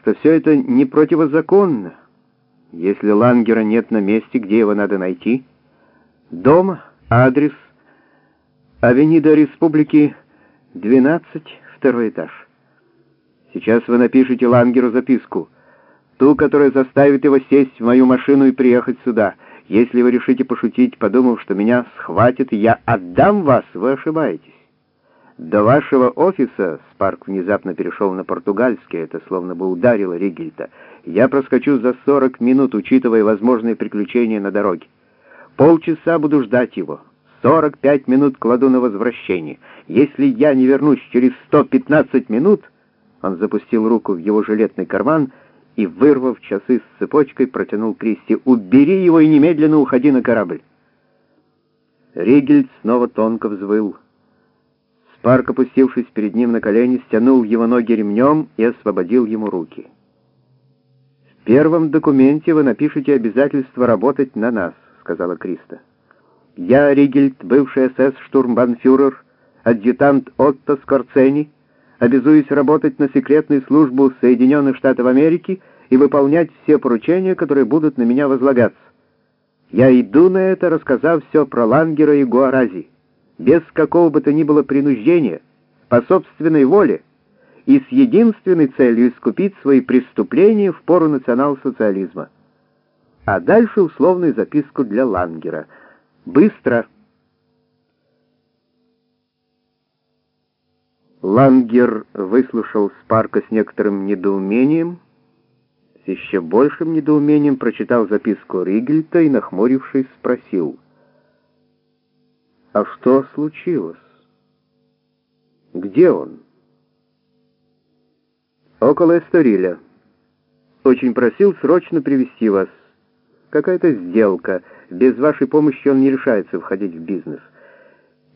что все это не противозаконно. Если Лангера нет на месте, где его надо найти? Дома, адрес, Авенида Республики, 12, второй этаж. Сейчас вы напишите Лангеру записку, ту, которая заставит его сесть в мою машину и приехать сюда. Если вы решите пошутить, подумав, что меня схватят, и я отдам вас, вы ошибаетесь. До вашего офиса, Спарк внезапно перешел на португальский, это словно бы ударило Ригельта, я проскочу за 40 минут, учитывая возможные приключения на дороге. Полчаса буду ждать его. 45 минут кладу на возвращение. Если я не вернусь через 115 минут... Он запустил руку в его жилетный карман и, вырвав часы с цепочкой, протянул Кристи. «Убери его и немедленно уходи на корабль». Ригельд снова тонко взвыл. Спарк, опустившись перед ним на колени, стянул его ноги ремнем и освободил ему руки. «В первом документе вы напишете обязательство работать на нас», — сказала Криста. «Я, Ригельд, бывший СС-штурмбанфюрер, адъютант Отто Скорцени, обязуюсь работать на секретную службу Соединенных Штатов Америки и выполнять все поручения, которые будут на меня возлагаться. Я иду на это, рассказав все про Лангера и Гуарази без какого бы то ни было принуждения, по собственной воле и с единственной целью искупить свои преступления в пору национал-социализма. А дальше условную записку для Лангера. Быстро. Лангер выслушал Спарка с некоторым недоумением, с еще большим недоумением прочитал записку Ригельта и, нахмурившись, спросил — а что случилось? Где он? Около Эсториля. Очень просил срочно привести вас. Какая-то сделка. Без вашей помощи он не решается входить в бизнес.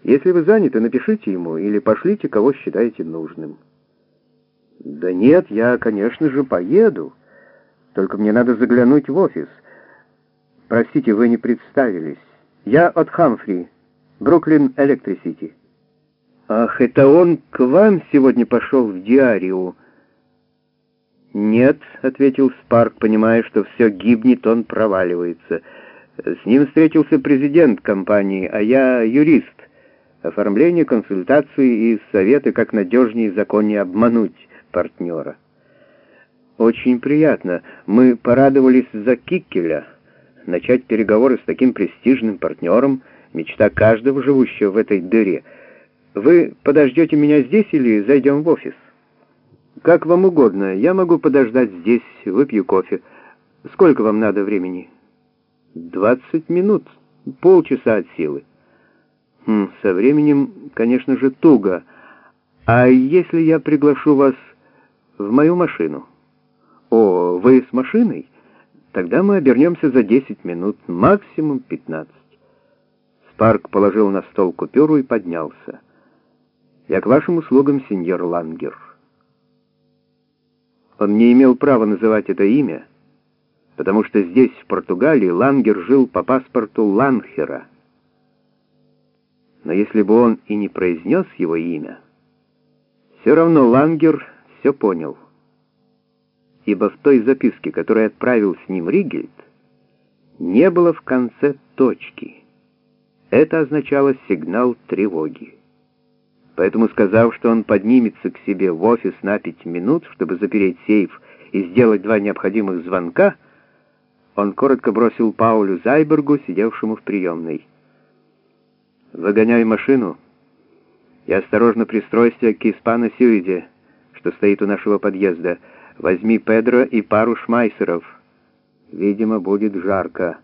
Если вы заняты, напишите ему или пошлите, кого считаете нужным. Да нет, я, конечно же, поеду. Только мне надо заглянуть в офис. Простите, вы не представились. Я от Хамфри. Бруклин Электрисити. Ах, это он к вам сегодня пошел в диарию? Нет, ответил Спарк, понимая, что все гибнет, он проваливается. С ним встретился президент компании, а я юрист. Оформление, консультации и советы, как надежнее и законнее обмануть партнера. Очень приятно. Мы порадовались за Киккеля. Начать переговоры с таким престижным партнером — мечта каждого живущего в этой дыре. Вы подождете меня здесь или зайдем в офис? Как вам угодно. Я могу подождать здесь, выпью кофе. Сколько вам надо времени? Двадцать минут. Полчаса от силы. Хм, со временем, конечно же, туго. А если я приглашу вас в мою машину? О, вы с машиной? Тогда мы обернемся за десять минут, максимум пятнадцать. Спарк положил на стол купюру и поднялся. «Я к вашим услугам, сеньор Лангер». Он не имел права называть это имя, потому что здесь, в Португалии, Лангер жил по паспорту Ланхера. Но если бы он и не произнес его имя, все равно Лангер все понял. Ибо в той записке, которую отправил с ним Ригельд, не было в конце точки — это означало сигнал тревоги. Поэтому, сказав, что он поднимется к себе в офис на пять минут, чтобы запереть сейф и сделать два необходимых звонка, он коротко бросил Паулю Зайбергу, сидевшему в приемной. «Выгоняй машину и осторожно пристройся к Испано Сюиде, что стоит у нашего подъезда. Возьми Педро и пару шмайсеров. Видимо, будет жарко».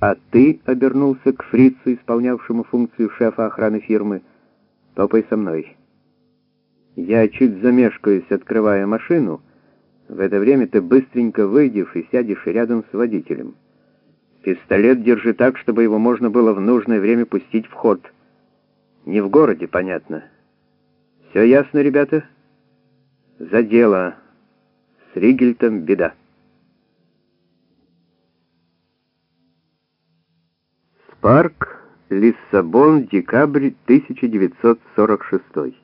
А ты обернулся к фрицу, исполнявшему функцию шефа охраны фирмы. Топай со мной. Я чуть замешкаюсь, открывая машину. В это время ты быстренько выйдешь и сядешь рядом с водителем. Пистолет держи так, чтобы его можно было в нужное время пустить в ход. Не в городе, понятно. Все ясно, ребята? За дело. С Ригельтом беда. Парк, Лиссабон, декабрь 1946.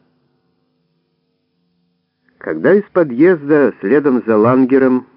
Когда из подъезда следом за Лангером